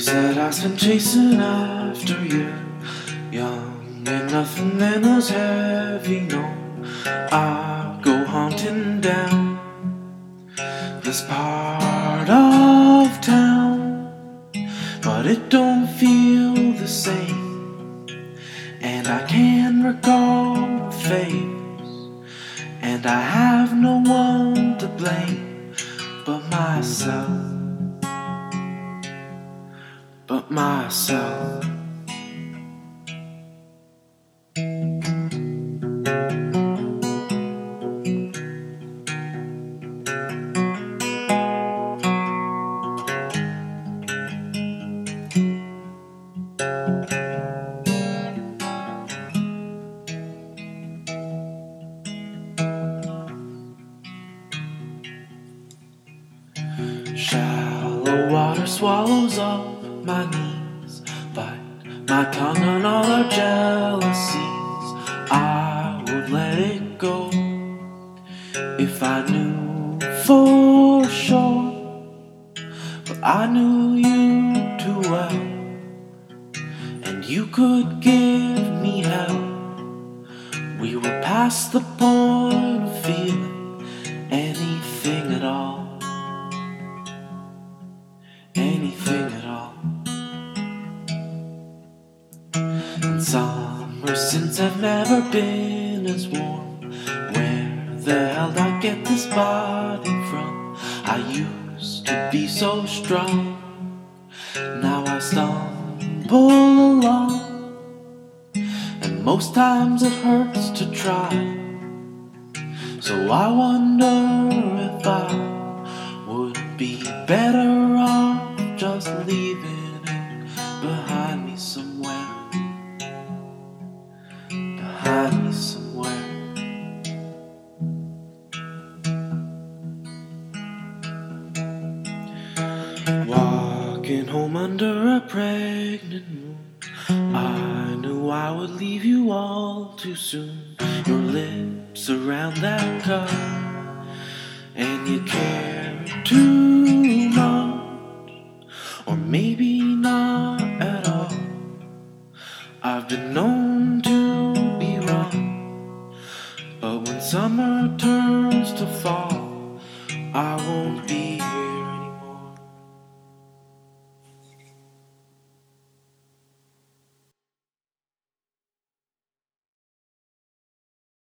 said I spent chasing after you, young and nothing then was heavy. No, I go haunting down this part of town, but it don't feel the same, and I can recall the face, and I have no one to blame but myself but myself. Shallow water swallows up my knees, bite my tongue on all our jealousies. I would let it go if I knew for sure, but I knew you too well, and you could give me help. We were past the point of feeling Summer since I've never been as warm. Where the hell did I get this body from? I used to be so strong. Now I stumble along. And most times it hurts to try. So I wonder if I would be better off just leaving Walking home under a pregnant moon. I knew I would leave you all too soon. Your lips around that cup, and you care too much, or maybe not at all. I've been known to be wrong, but when summer turns to fall, I won't be